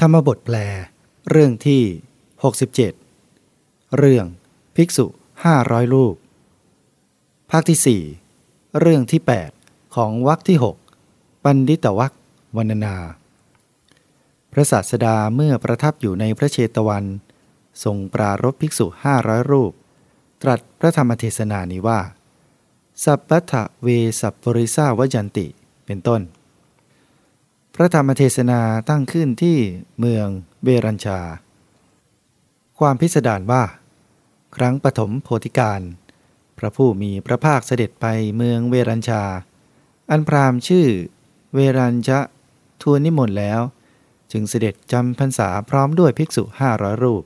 ธรรมบทแปล เรื่องที่ 67 เรื่องภิกษุ 500 รูป ภาคที่ 4 เรื่องที่ 8 ของวรรคที่ 6 ปันดิตวรรควรรณนา พระศาสดาเมื่อประทับอยู่ในพระเชตวัน ทรงปรารบภิกษุ 500 รูป ตรัสพระธรรมเทศนานี้ว่า สัพพะเวสัพปริสาวยันติ เป็นต้น ระธรรมเทศนาตั้งขึ้นที่เมืองเบรัญชา ความพิสดารว่า ครั้งปฐมโพธิการ พระผู้มีพระภาคเสด็จไปเมืองเวรัญชา อันพรามชื่อเวรัญชะทูลนิมนต์แล้ว จึงเสด็จจำพรรษาพร้อมด้วยภิกษุห้าร้อยรูป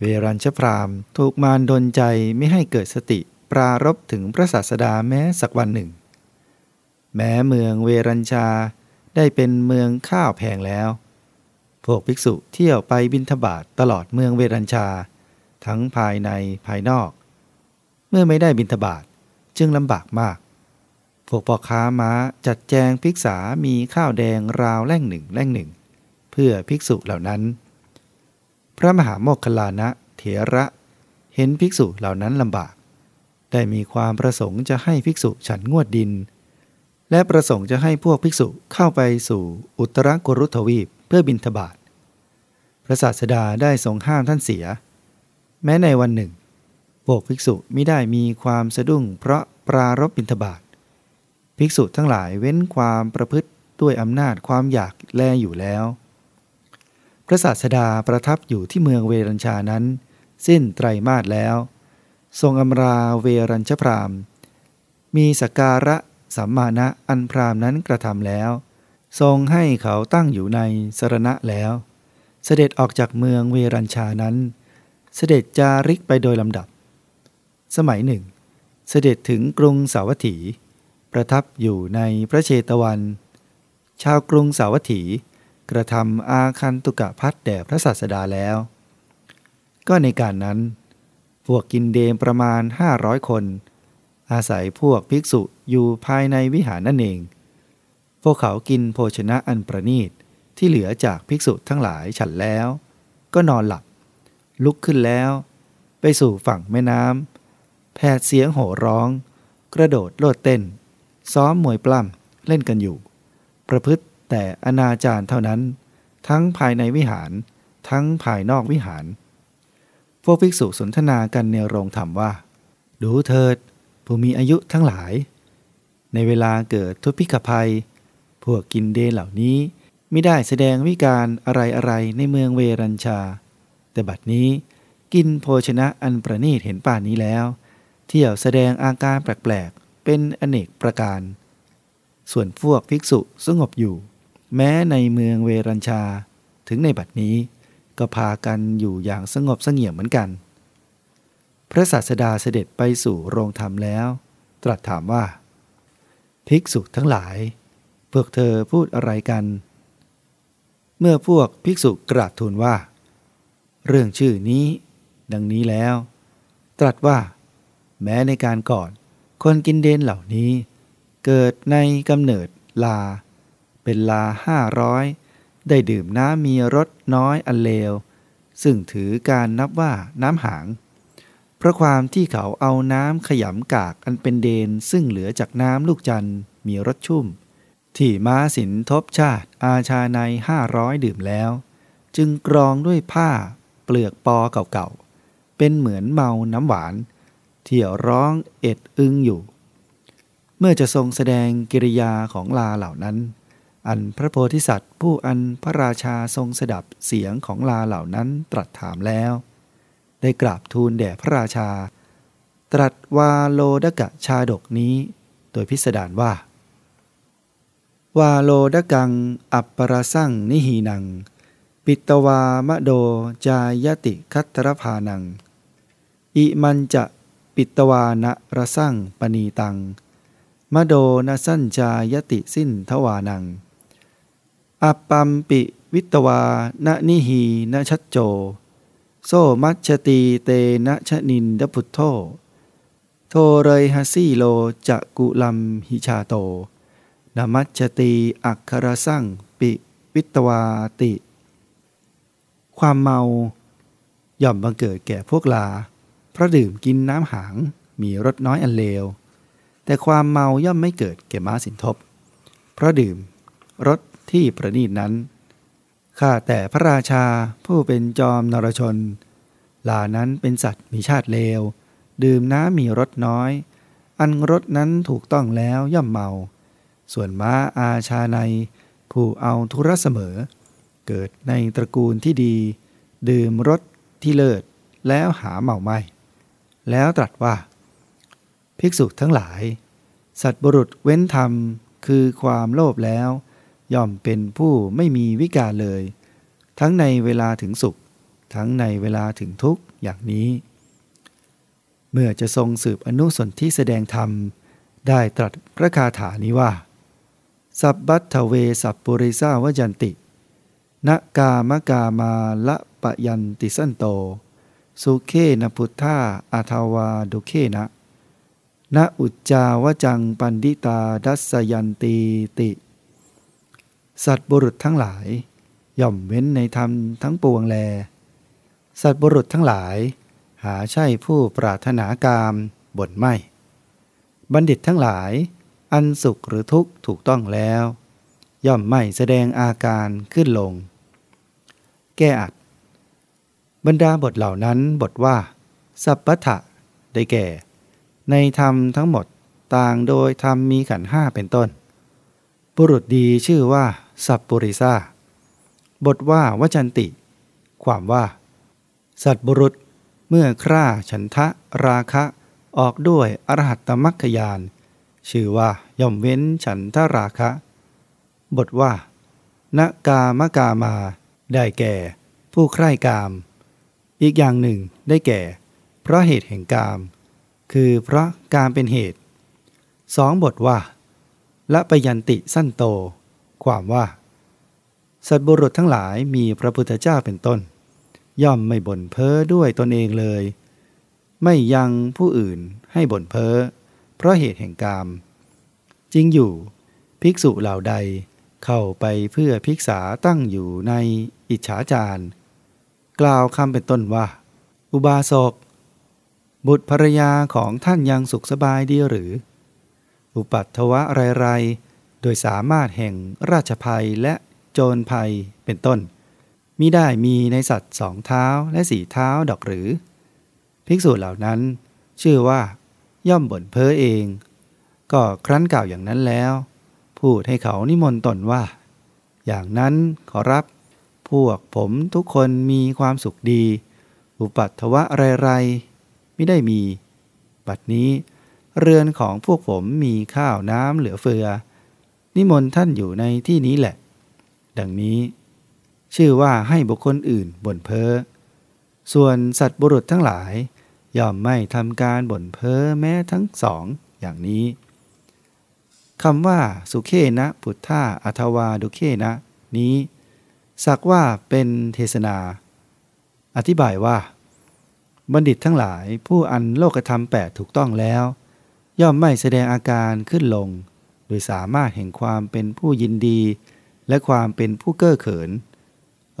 เวรัญชพรามถูกมารดนใจไม่ให้เกิดสติปรารบถึงพระศาสดาแม้สักวันหนึ่ง แม้เมืองเวรัญชา ได้เป็นเมืองข้าวแพงแล้ว พวกภิกษุเที่ยวไปบินทบาทตลอดเมืองเวรัญชา ทั้งภายในภายนอก เมื่อไม่ได้บินทบาทจึงลำบากมาก พวกพ่อค้าม้าจัดแจงภิกษามีข้าวแดงราวแล่งหนึ่งแล่งหนึ่ง เพื่อภิกษุเหล่านั้น พระมหาโมคคลานะเถระเห็นภิกษุเหล่านั้นลำบาก ได้มีความประสงค์จะให้ภิกษุฉันงวดดิน และประสงค์จะให้พวกภิกษุเข้าไปสู่อุตรกุรุทวีปเพื่อบินทบาทพระศาสดาได้ทรงห้ามท่านเสีย แม้ในวันหนึ่ง พวกภิกษุไม่ได้มีความสะดุ้งเพราะปรารบบินทบาทภิกษุทั้งหลายเว้นความประพฤติด้วยอำนาจความอยากแลอยู่แล้ว พระศาสดาประทับอยู่ที่เมืองเวรัญชานั้น สิ้นไตรมาสแล้ว ทรงอำราเวรัญชพรามมีสการะ สัมมาณะอันพรามนั้นกระทำแล้ว ทรงให้เขาตั้งอยู่ในสรณะแล้ว เสด็จออกจากเมืองเวรัญชานั้น เสด็จจาริกไปโดยลำดับ สมัยหนึ่ง เสด็จถึงกรุงสาวัตถี ประทับอยู่ในพระเชตวัน ชาวกรุงสาวัตถี กระทำอาคันตุกะพัดแด่พระศาสดาแล้ว ก็ในการนั้น พวกกินเดมประมาณ 500 คน อาศัยพวกภิกษุอยู่ภายในวิหารนั่นเอง พวกเขากินโภชนะอันประณีตที่เหลือจากภิกษุทั้งหลายฉันแล้ว ก็นอนหลับ ลุกขึ้นแล้ว ไปสู่ฝั่งแม่น้ำแผดเสียงโห่ร้อง กระโดดโลดเต้น ซ้อมมวยปล้ำเล่นกันอยู่ ประพฤติแต่อนาจารเท่านั้น ทั้งภายในวิหาร ทั้งภายนอกวิหาร พวกภิกษุสนทนากันในโรงธรรมว่า ดูเถิด ผู้มีอายุทั้งหลาย ในเวลาเกิดทุพพิกภัย พวกกินเดเหล่านี้ไม่ได้แสดงวิการอะไรอะไรในเมืองเวรัญชา แต่บัดนี้กินโภชนะอันประณีตเห็นป่านนี้แล้ว เที่ยวแสดงอาการแปลกๆ เป็นอเนกประการ ส่วนพวกภิกษุสงบอยู่ แม้ในเมืองเวรัญชาถึงในบัดนี้ ก็พากันอยู่อย่างสงบเสงี่ยมเหมือนกัน ระศาสดาเสด็จไปสู่โรงธรรมแล้ว ตรัสถามว่า ภิกษุทั้งหลาย พวกเธอพูดอะไรกัน เมื่อพวกภิกษุกราบทูลว่า เรื่องชื่อนี้ ดังนี้แล้ว ตรัสว่า แม้ในการก่อนคนกินเดนเหล่านี้ เกิดในกำเนิดลา เป็นลาห้าร้อยได้ดื่มน้ำมีรสน้อยอันเลว ซึ่งถือการนับว่าน้ำหาง เพราะความที่เขาเอาน้ำขยำกากอันเป็นเดนซึ่งเหลือจากน้ำลูกจันมีรสชุ่ม ที่ม้าสินทบชาติอาชาในห้าร้อยดื่มแล้ว จึงกรองด้วยผ้าเปลือกปอเก่าๆ เป็นเหมือนเมาน้ำหวาน เที่ยวร้องเอ็ดอึงอยู่ เมื่อจะทรงแสดงกิริยาของลาเหล่านั้น อันพระโพธิสัตว์ผู้อันพระราชาทรงสดับเสียงของลาเหล่านั้นตรัสถามแล้ว ได้กราบทูลแด่พระราชา ตรัสวาโลดกะชาดกนี้ โดยพิสดารว่า วาโลดกัง อัปปรสั่งนิหีนัง ปิตวามะโดจายติคัตรพานัง อิมันจะปิตวานะระสั่งปณีตัง มะโดนสั้นจายติสิ้นทวานัง อัปปัมปิวิตวานะนิหีนชัดโจ โซมัชตีเตนะชนินดพุทโธโทเรยฮัสีโลจะกุลัมหิชาโตนามัชตีอักครสั่งปิวิตวาติ ความเมา ย่อมบังเกิดแก่พวกลา เพราะดื่มกินน้ำหางมีรสน้อยอันเลว แต่ความเมาย่อมไม่เกิดแก่ม้าสินทบ เพราะดื่มรสที่ประณีตนั้น ข้าแต่พระราชาผู้เป็นจอมนรชน หลานั้นเป็นสัตว์มีชาติเลว ดื่มน้ำมีรสน้อย อันรสนั้นถูกต้องแล้วย่อมเมา ส่วนม้าอาชาในผู้เอาทุระเสมอ เกิดในตระกูลที่ดี ดื่มรสที่เลิศแล้วหาเมาไม่ แล้วตรัสว่า ภิกษุทั้งหลาย สัตว์บุรุษเว้นธรรมคือความโลภแล้ว ย่อมเป็นผู้ไม่มีวิกาเลย ทั้งในเวลาถึงสุข ทั้งในเวลาถึงทุกข์อย่างนี้ เมื่อจะทรงสืบอนุสนที่แสดงธรรม ได้ตรัสพระคาถานี้ว่า สัพบัตทเวสัพปุริสาวยันตินกามกามาละปะยันติสันโต สุเคนพุทธาอาทาวาดุเคนะ ณอุจจาวจังปันดิตาดัสยันตีติ สัตว์บุรุษทั้งหลาย ย่อมเว้นในธรรมทั้งปวงแล สัตว์บุรุษทั้งหลาย หาใช่ผู้ปรารถนากามบ่นไม่ บัณฑิตทั้งหลาย อันสุขหรือทุกข์ถูกต้องแล้ว ย่อมไม่แสดงอาการขึ้นลง แก้อัด บรรดาบทเหล่านั้นบทว่า สัพพะได้แก่ ในธรรมทั้งหมดต่างโดยธรรมมีขันห้าเป็นต้น บุรุษดีชื่อว่า สัพปุริซาบทว่าวจันติ ความว่า สัตบุรุษเมื่อคร่าฉันทะราคะออกด้วยอรหัตตมัคคยาน ชื่อว่าย่อมเว้นฉันทราคะ บทว่านกามกามา ได้แก่ ผู้ใคร่กาม อีกอย่างหนึ่งได้แก่ เพราะเหตุแห่งกาม คือเพราะการเป็นเหตุสองบทว่าละปยันติสั้นโต ความว่า สัตว์บุรุษทั้งหลายมีพระพุทธเจ้าเป็นต้น ย่อมไม่บ่นเพ้อด้วยตนเองเลย ไม่ยังผู้อื่นให้บ่นเพ้อ เพราะเหตุแห่งกาม จริงอยู่ ภิกษุเหล่าใดเข้าไปเพื่อภิกษาตั้งอยู่ในอิจฉาจารกล่าวคำเป็นต้นว่า อุบาสกบุตรภรยาของท่านยังสุขสบายดีหรือ อุปัตถวะไรๆ ดยสามารถแห่งราชภัยและโจรภัยเป็นต้นมิได้มีในสัตว์สองเท้าและสี่เท้าดอกหรือ ภิกษุเหล่านั้น ชื่อว่า ย่อมบ่นเพ้อเอง ก็ครั้นกล่าวอย่างนั้นแล้ว พูดให้เขานิมนต์ตนว่า อย่างนั้นขอรับ พวกผมทุกคนมีความสุขดี อุปัตถวะไรๆไม่ได้มี บัดนี้ เรือนของพวกผมมีข้าวน้ำเหลือเฟือ นิมนต์ท่านอยู่ในที่นี้แหละ ดังนี้ ชื่อว่าให้บุคคลอื่นบ่นเพ้อ ส่วนสัตว์บุรุษทั้งหลาย ย่อมไม่ทำการบ่นเพ้อแม้ทั้งสองอย่างนี้คำว่าสุเคนะพุทธาอัทวาดุเคนะ นี้ สักว่าเป็นเทศนา อธิบายว่า บัณฑิตทั้งหลายผู้อันโลกธรรมแปดถูกต้องแล้ว ย่อมไม่แสดงอาการขึ้นลง โดยสามารถแห่งความเป็นผู้ยินดี และความเป็นผู้เก้อเขิน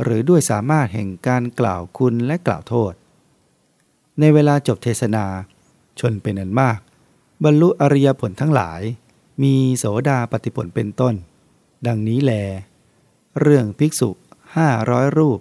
หรือด้วยสามารถแห่งการกล่าวคุณและกล่าวโทษ ในเวลาจบเทศนา ชนเป็นอันมาก บรรลุอริยผลทั้งหลาย มีโสดาปฏิผลเป็นต้น ดังนี้แล เรื่องภิกษุห้าร้อยรูป